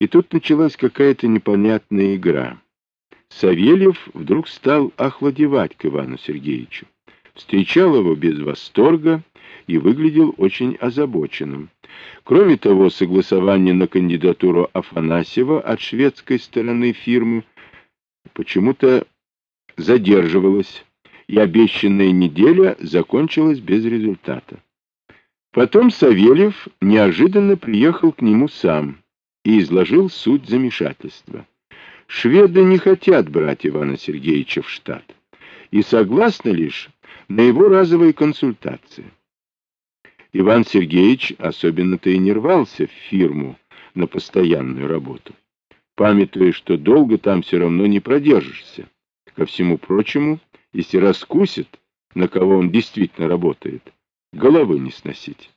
И тут началась какая-то непонятная игра. Савельев вдруг стал охладевать к Ивану Сергеевичу. Встречал его без восторга и выглядел очень озабоченным. Кроме того, согласование на кандидатуру Афанасьева от шведской стороны фирмы почему-то задерживалось, и обещанная неделя закончилась без результата. Потом Савельев неожиданно приехал к нему сам и изложил суть замешательства. Шведы не хотят брать Ивана Сергеевича в штат и согласны лишь на его разовые консультации. Иван Сергеевич особенно-то и не рвался в фирму на постоянную работу, памятуя, что долго там все равно не продержишься. Ко всему прочему, если раскусит, на кого он действительно работает, головы не сносить.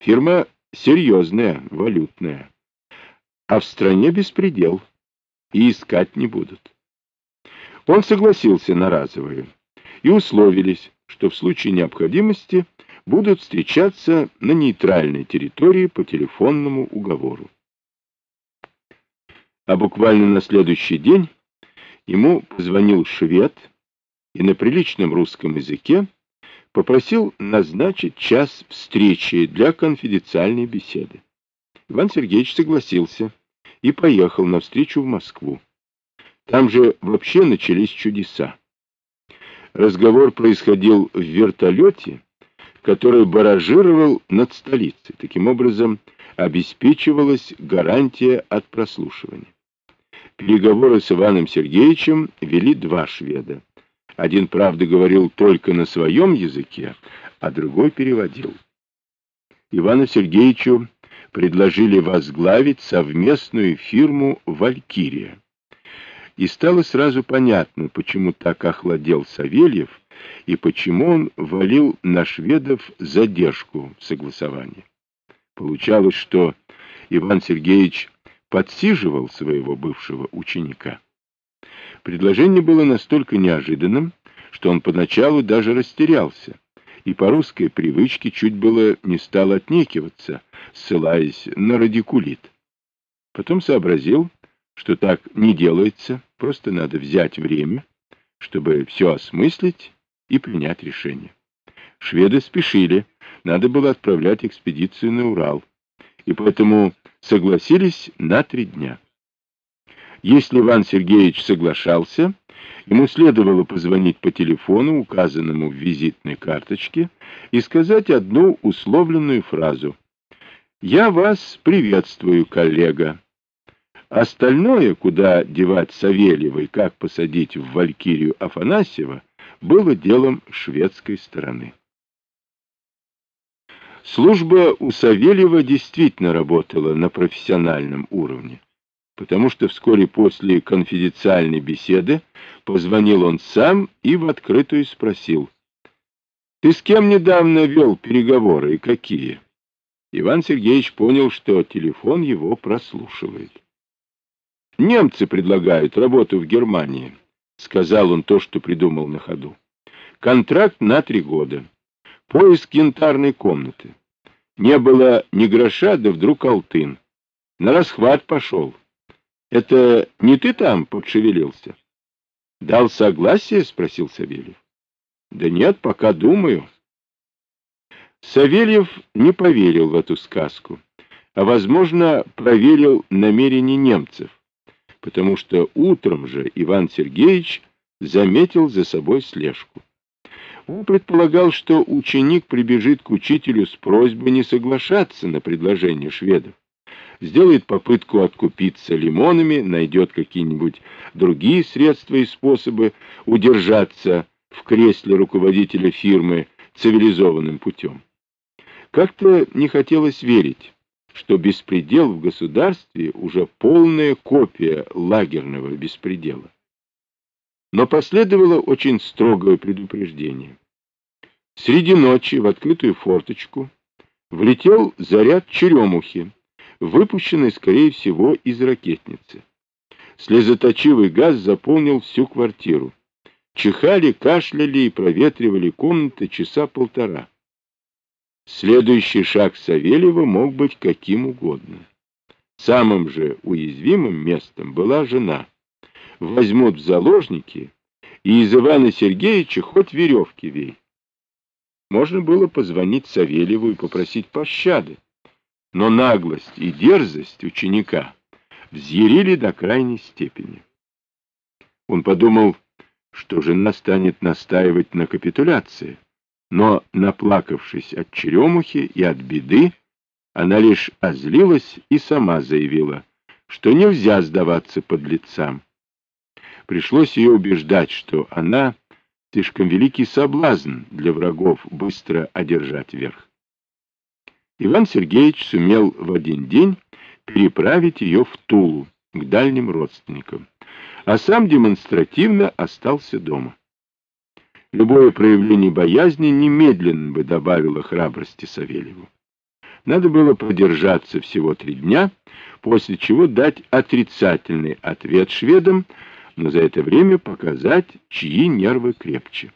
Фирма серьезная, валютная а в стране беспредел, и искать не будут. Он согласился на разовые, и условились, что в случае необходимости будут встречаться на нейтральной территории по телефонному уговору. А буквально на следующий день ему позвонил швед и на приличном русском языке попросил назначить час встречи для конфиденциальной беседы. Иван Сергеевич согласился и поехал навстречу в Москву. Там же вообще начались чудеса. Разговор происходил в вертолете, который баражировал над столицей. Таким образом, обеспечивалась гарантия от прослушивания. Переговоры с Иваном Сергеевичем вели два шведа. Один, правда, говорил только на своем языке, а другой переводил. Ивану Сергеевичу предложили возглавить совместную фирму «Валькирия». И стало сразу понятно, почему так охладел Савельев и почему он валил на шведов задержку в согласовании. Получалось, что Иван Сергеевич подсиживал своего бывшего ученика. Предложение было настолько неожиданным, что он поначалу даже растерялся и по русской привычке чуть было не стал отнекиваться, ссылаясь на радикулит. Потом сообразил, что так не делается, просто надо взять время, чтобы все осмыслить и принять решение. Шведы спешили, надо было отправлять экспедицию на Урал, и поэтому согласились на три дня. Если Иван Сергеевич соглашался, ему следовало позвонить по телефону, указанному в визитной карточке, и сказать одну условленную фразу «Я вас приветствую, коллега». Остальное, куда девать Савельева и как посадить в Валькирию Афанасьева, было делом шведской стороны. Служба у Савельева действительно работала на профессиональном уровне потому что вскоре после конфиденциальной беседы позвонил он сам и в открытую спросил, «Ты с кем недавно вел переговоры и какие?» Иван Сергеевич понял, что телефон его прослушивает. «Немцы предлагают работу в Германии», — сказал он то, что придумал на ходу. «Контракт на три года. Поиск янтарной комнаты. Не было ни гроша, да вдруг алтын. На расхват пошел». Это не ты там подшевелился? — Дал согласие? — спросил Савельев. — Да нет, пока думаю. Савельев не поверил в эту сказку, а, возможно, проверил намерения немцев, потому что утром же Иван Сергеевич заметил за собой слежку. Он предполагал, что ученик прибежит к учителю с просьбой не соглашаться на предложение шведов сделает попытку откупиться лимонами, найдет какие-нибудь другие средства и способы удержаться в кресле руководителя фирмы цивилизованным путем. Как-то не хотелось верить, что беспредел в государстве уже полная копия лагерного беспредела. Но последовало очень строгое предупреждение. Среди ночи в открытую форточку влетел заряд черемухи, выпущенный, скорее всего, из ракетницы. Слезоточивый газ заполнил всю квартиру. Чихали, кашляли и проветривали комнаты часа полтора. Следующий шаг Савельева мог быть каким угодно. Самым же уязвимым местом была жена. Возьмут в заложники, и из Ивана Сергеевича хоть веревки вей. Можно было позвонить Савельеву и попросить пощады, но наглость и дерзость ученика взъярили до крайней степени. Он подумал, что жена станет настаивать на капитуляции, но, наплакавшись от черемухи и от беды, она лишь озлилась и сама заявила, что нельзя сдаваться под лицам. Пришлось ее убеждать, что она слишком великий соблазн для врагов быстро одержать верх. Иван Сергеевич сумел в один день переправить ее в Тулу, к дальним родственникам, а сам демонстративно остался дома. Любое проявление боязни немедленно бы добавило храбрости Савельеву. Надо было продержаться всего три дня, после чего дать отрицательный ответ шведам, но за это время показать, чьи нервы крепче.